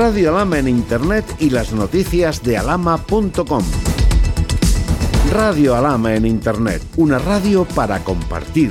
Radio Alama en Internet y las noticias de alama.com. Radio Alama en Internet, una radio para compartir.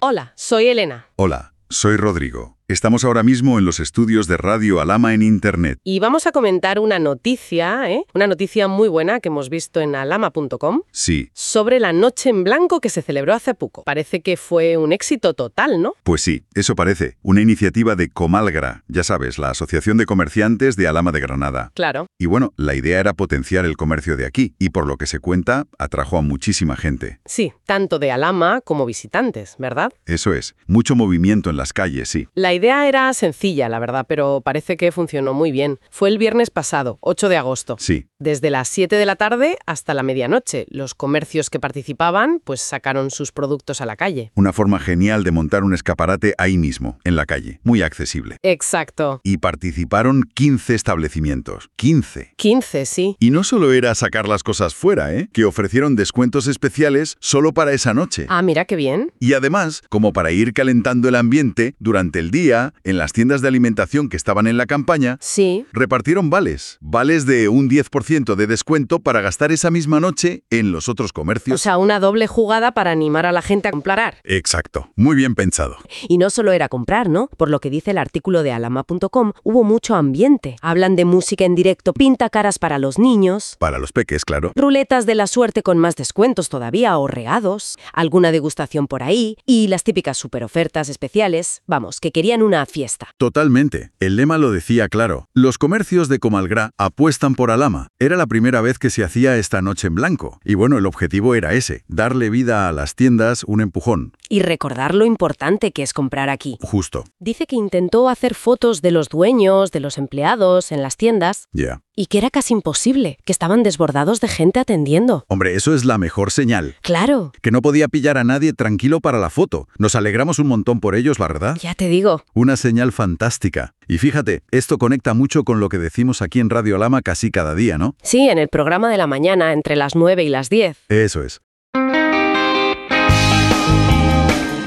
Hola, soy Elena. Hola, soy Rodrigo. Estamos ahora mismo en los estudios de Radio Alama en Internet. Y vamos a comentar una noticia, ¿eh? una noticia muy buena que hemos visto en alama.com Sí, sobre la Noche en Blanco que se celebró hace poco. Parece que fue un éxito total, ¿no? pues sí, eso parece. Una iniciativa de Comalgra, ya sabes, la Asociación de Comerciantes de Alama de Granada. Claro. Y bueno, la idea era potenciar el comercio de aquí, y por lo que se cuenta, atrajo a muchísima gente. Sí, tanto de Alama como visitantes, ¿verdad? Eso es, mucho movimiento en las calles, sí. La idea era sencilla, la verdad, pero parece que funcionó muy bien. Fue el viernes pasado, 8 de agosto. Sí, Desde las 7 de la tarde hasta la medianoche, los comercios que participaban pues sacaron sus productos a la calle. una forma genial de montar un escaparate ahí mismo, en la calle, muy accesible. Exacto. Y participaron 15 establecimientos. 15. 15, sí. Y no solo era sacar las cosas fuera, ¿eh? Que ofrecieron descuentos especiales solo para esa noche. Ah, mira qué bien. Y además, como para ir calentando el ambiente, durante el día, en las tiendas de alimentación que estaban en la campaña, Sí. repartieron vales. Vales de un 10% de descuento para gastar esa misma noche en los otros O comercios. sea, una doble jugada para animar a la gente a comprar. Exacto. Muy bien pensado. Y no solo era comprar, ¿no? Por lo que dice el artículo de alama.com, hubo mucho ambiente. Hablan de música en directo, pinta caras para los niños, Para los peques, claro. ruletas de la suerte con más descuentos todavía o regados, alguna degustación por ahí y las típicas superofertas especiales. Vamos, que una fiesta. Totalmente. El lema lo decía claro. Los comercios de Comalgrá apuestan por Alama. Era la primera vez que se hacía esta noche en blanco. Y bueno, el objetivo era ese, darle vida a las tiendas un empujón. Y recordar lo importante que es comprar aquí. Justo. Dice que intentó hacer fotos de los dueños, de los empleados, en las tiendas, Ya. Y que era casi imposible, que estaban desbordados de gente atendiendo. Hombre, eso es la mejor señal. Claro, Que no podía pillar a nadie tranquilo para la foto. Nos alegramos un montón por ellos, la verdad. ya te digo. Una señal fantástica. Y fíjate, esto conecta mucho con lo que decimos aquí en Radio Alama casi cada día, ¿no? Sí, en el programa de la mañana, entre las 9 y las 10. Eso es.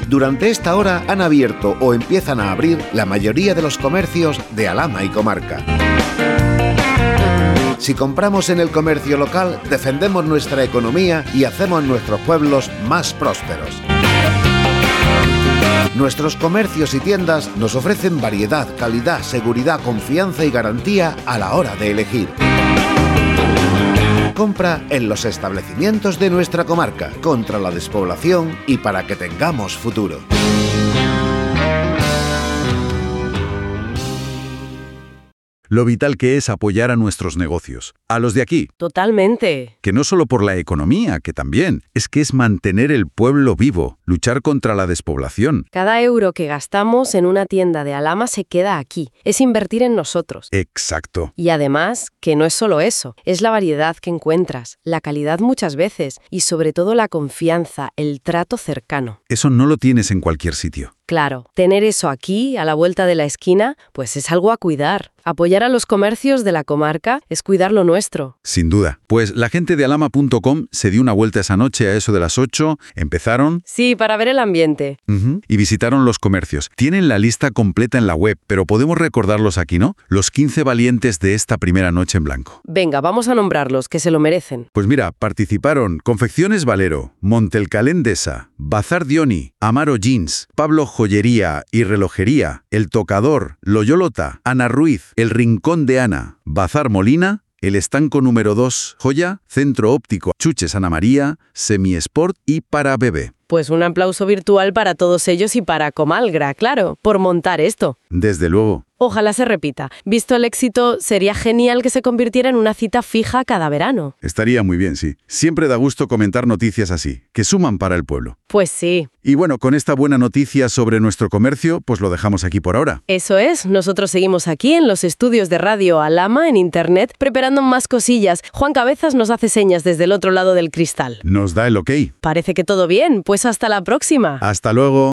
Durante esta hora han abierto o empiezan a abrir la mayoría de los comercios de Alama y comarca. Si compramos en el comercio local, defendemos nuestra economía y hacemos nuestros pueblos más prósperos. Nuestros comercios y tiendas nos ofrecen variedad, calidad, seguridad, confianza y garantía a la hora de elegir. Compra en los establecimientos de nuestra comarca contra la despoblación y para que tengamos futuro. Lo vital que es apoyar a nuestros negocios, a los de aquí, Totalmente. que no solo por la economía, que también, es que es mantener el pueblo vivo, luchar contra la despoblación. Cada euro que gastamos en una tienda de Alama se queda aquí. Es invertir en nosotros. Exacto. Y además, que no es solo eso, es la variedad que encuentras, la calidad muchas veces y sobre todo la confianza, el trato cercano. Eso no lo tienes en cualquier sitio. Claro, tener eso aquí, a la vuelta de la esquina, pues es algo a cuidar. Apoyar a los comercios de la comarca es cuidar lo nuestro. Sin duda. Pues la gente de alama.com se dio una vuelta esa noche a eso de las 8, empezaron Sí, para ver el ambiente. y visitaron los comercios. Tienen la lista completa en la web, pero podemos recordarlos aquí, ¿no? Los 15 valientes de esta primera noche en blanco. Venga, vamos a nombrarlos, que se lo merecen. Pues mira, participaron Confecciones Valero, Montelcalendesa, Bazar Dioni, Amaro Jeans, Pablo Joyería y Relojería, El Tocador, Loyolota, Ana Ruiz, El Rincón de Ana, Bazar Molina, El Estanco número 2, Joya, Centro Óptico, Chuches Ana María, Semi-Sport y Para Bebé. Pues un aplauso virtual para todos ellos y para Comalgra, claro, por montar esto. Desde luego. Ojalá se repita. Visto el éxito, sería genial que se convirtiera en una cita fija cada verano. Estaría muy bien, sí. Siempre da gusto comentar noticias así, que suman para el pueblo. Pues sí, Y bueno, con esta buena noticia sobre nuestro comercio, pues lo dejamos aquí por ahora. eso es. Nosotros seguimos aquí en los estudios de Radio Alama en Internet preparando más cosillas. Juan Cabezas nos hace señas desde el otro lado del cristal. Nos da el ok. Parece que todo bien, pues hasta la próxima. Hasta luego.